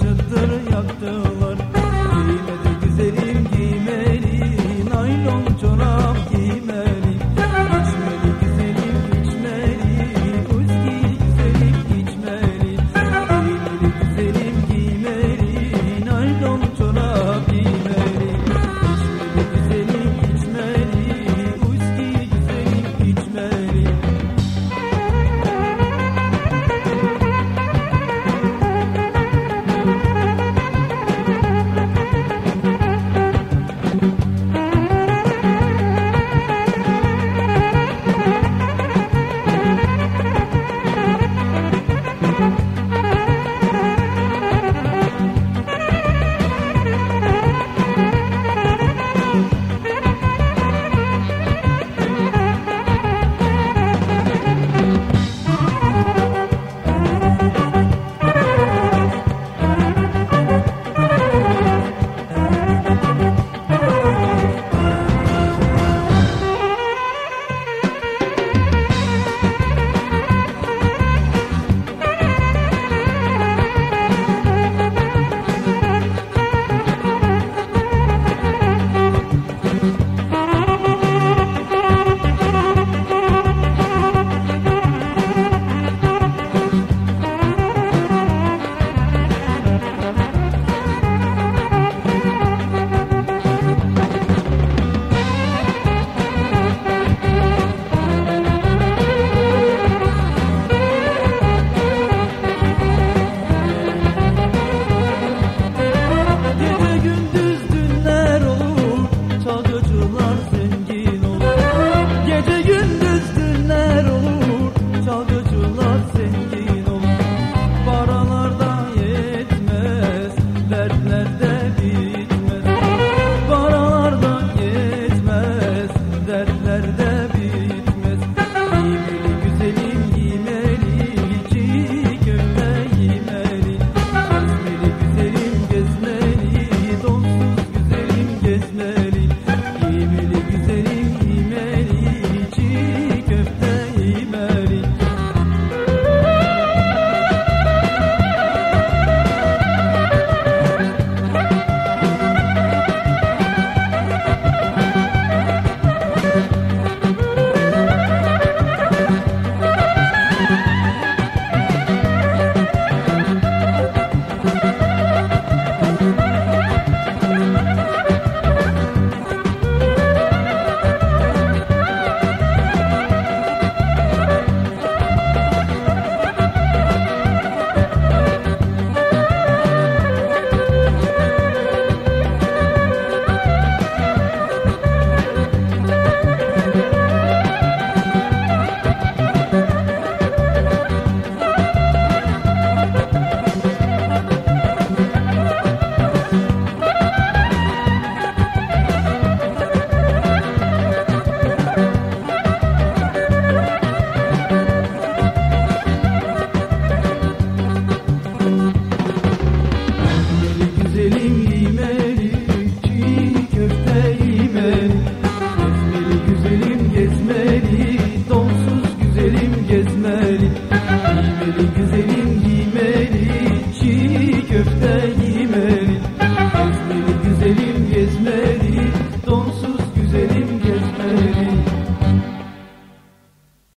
acıdır yaptılar. You.